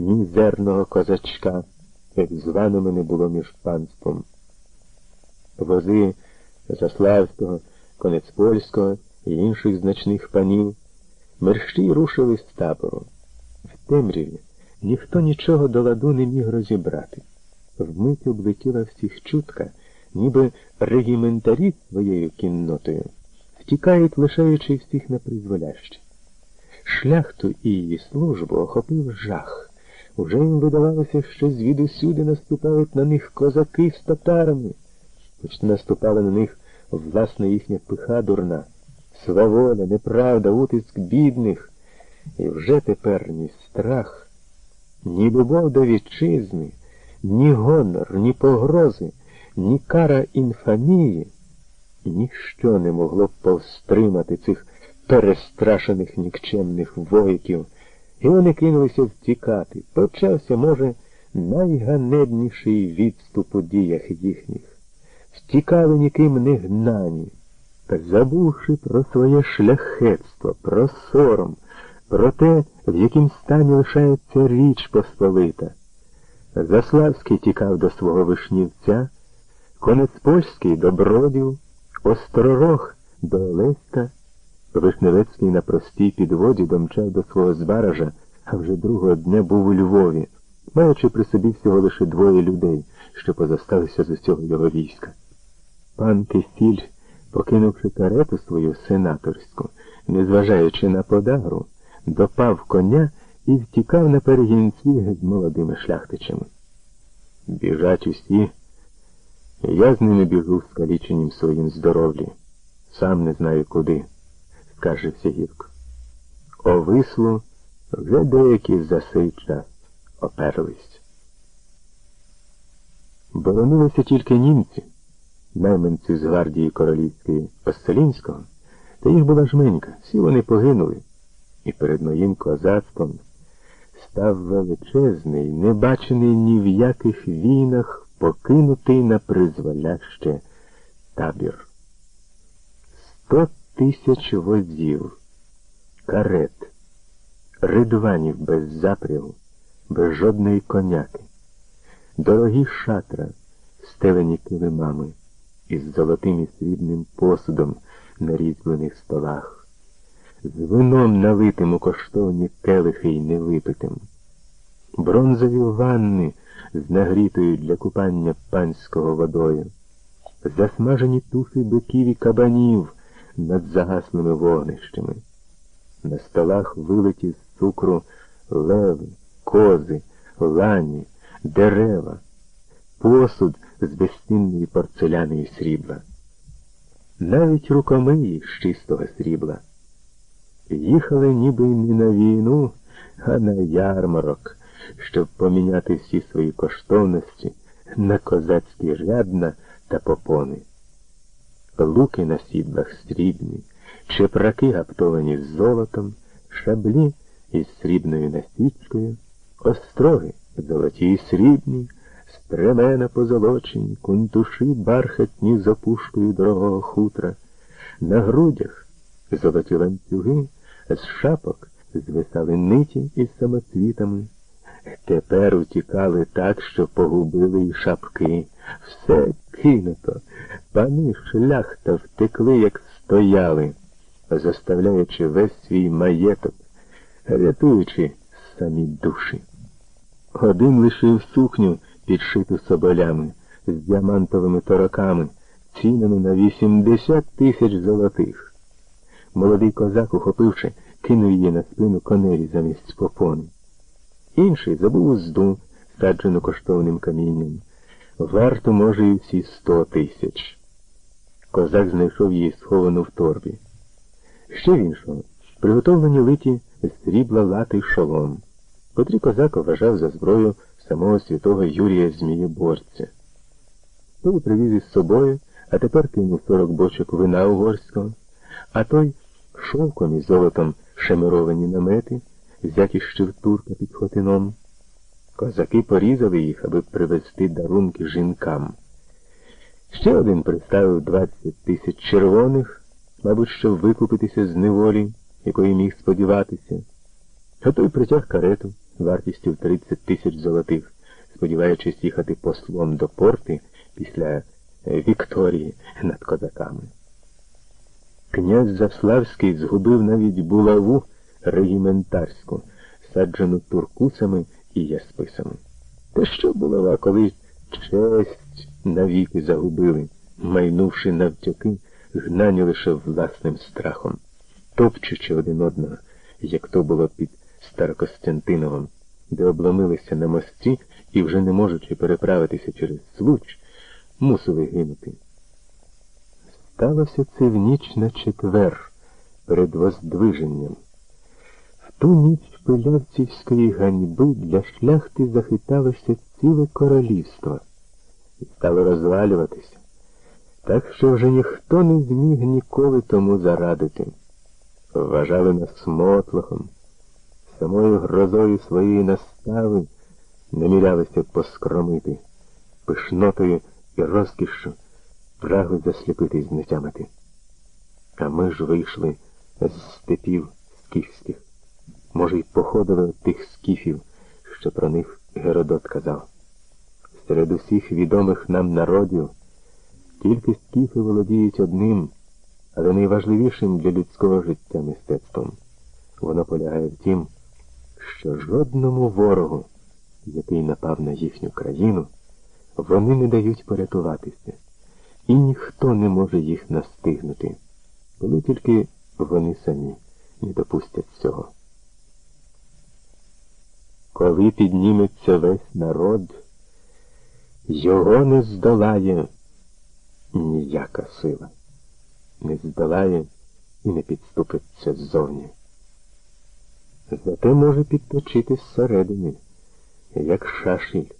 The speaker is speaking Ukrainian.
мізерного козачка, як званими не було між панством. Вози Заславського, Конецпольського і інших значних панів мерщій рушили з табору. В темряві ніхто нічого до ладу не міг розібрати. Вмить облетіла всіх чутка, ніби регіментарі своєю кіннотою втікають, лишаючи всіх на призволяще. Шляхту і її службу охопив жах. Уже їм видавалося, що звідусюди наступають на них козаки з татарами, хоч наступала на них власна їхня пиха дурна, сваволя, неправда, утиск бідних, і вже тепер ні страх, ні любов до вітчизни, ні гонор, ні погрози, ні кара інфамії, ніщо не могло повстримати цих перестрашених нікчемних воїків, і вони кинулися втікати. Почався, може, найганебніший відступ у діях їхніх. Втікали ніким не гнані, та забувши про своє шляхетство, про сором, про те, в яким стані лишається річ посполита. Заславський тікав до свого вишнівця, конець польський до бродів, остророг до Олеська, Вишневецький на простій підводі домчав до свого збаража, а вже другого дня був у Львові, маючи при собі всього лише двоє людей, що позосталися з усього його війська. Пан Кисіль, покинувши карету свою сенаторську, незважаючи на подагру, допав коня і втікав на перегінці з молодими шляхтичами. Біжать усі, я з ними біжу скаліченім своїм здоров'ям, сам не знаю куди скаржився гірко. Овисло вже деякі за сей час оперлись. Боронилися тільки німці, найманці з гвардії королівської Оселінського, та їх була жменька, всі вони погинули, і перед моїм козацтвом став величезний, не бачений ні в яких війнах, покинутий на призволяще табір. Сто тисяч возів, карет, ридванів без запрягу, без жодної коняки, дорогі шатра, стелені килимами із золотим і срібним посудом на різьблених столах, з вином налитим у коштовні келихи й невипитим, бронзові ванни з нагрітою для купання панського водою, засмажені туфи биків і кабанів над загасними вогнищами. На столах вилиті з цукру леви, кози, лані, дерева, посуд з безцінної порцеляни і срібла. Навіть рукомиї з чистого срібла. Їхали ніби не на війну, а на ярмарок, щоб поміняти всі свої коштовності на козацькі рядна та попони луки на сідлах срібні, чепраки гаптовані з золотом, шаблі із срібною насічкою, остроги золоті й срібні, стремена позолочені, кунтуші бархатні з опушкою дорогого хутра, на грудях золоті ланцюги, з шапок звисали ниті із самоцвітами. Тепер утікали так, що погубили й шапки. Все кинуто. Пани шляхта втекли, як стояли, заставляючи весь свій маєток, рятуючи самі душі. Один лишив сукню, підшиту соболями, з діамантовими тороками, цінену на вісімдесят тисяч золотих. Молодий козак, ухопивши, кинув її на спину коневі замість попони. Інший забув узду, саджену коштовним камінням. Варто, може, і всі сто тисяч. Козак знайшов її сховану в торбі. Ще в іншого приготовлені литі з срібла лати шолом, котрі козак вважав за зброю самого святого Юрія Змієборця. Той привіз із собою, а тепер кинув сорок бочок вина угорського, а той шовком і золотом шемировані намети, взяті ще в турка під Хотином. Козаки порізали їх, аби привезти дарунки жінкам. Ще один представив двадцять тисяч червоних, мабуть, щоб викупитися з неволі, якої міг сподіватися. А той притяг карету, вартістю 30 тисяч золотих, сподіваючись їхати послом до порти після е, Вікторії над козаками. Князь Заславський згубив навіть булаву регіментарську, саджену туркусами і ясписами. Та що булава, коли честь навіки загубили, майнувши навтяки, гнані лише власним страхом, топчучи один одного, як то було під Старокостянтиновим, де обломилися на мості і, вже не можучи переправитися через случ, мусили гинути. Сталося це в ніч на четвер перед воздвиженням. Ту ніч пилявцівської ганьби для шляхти захиталося ціле королівство і стало розвалюватися, так що вже ніхто не зміг ніколи тому зарадити. Вважали нас мотлохом, самою грозою своєї настави намірялися поскромити, пишнотою і розкішшю прагли засліпити і знетямити. А ми ж вийшли з степів скіфських, може, й походили тих скіфів, що про них Геродот казав. Серед усіх відомих нам народів тільки скіфи володіють одним, але найважливішим для людського життя мистецтвом. Воно полягає в тім, що жодному ворогу, який напав на їхню країну, вони не дають порятуватися і ніхто не може їх настигнути, коли тільки вони самі не допустять цього. Коли підніметься весь народ, його не здолає ніяка сила, не здолає і не підступиться ззовні. Зате може підточити зсередини, як шашіль.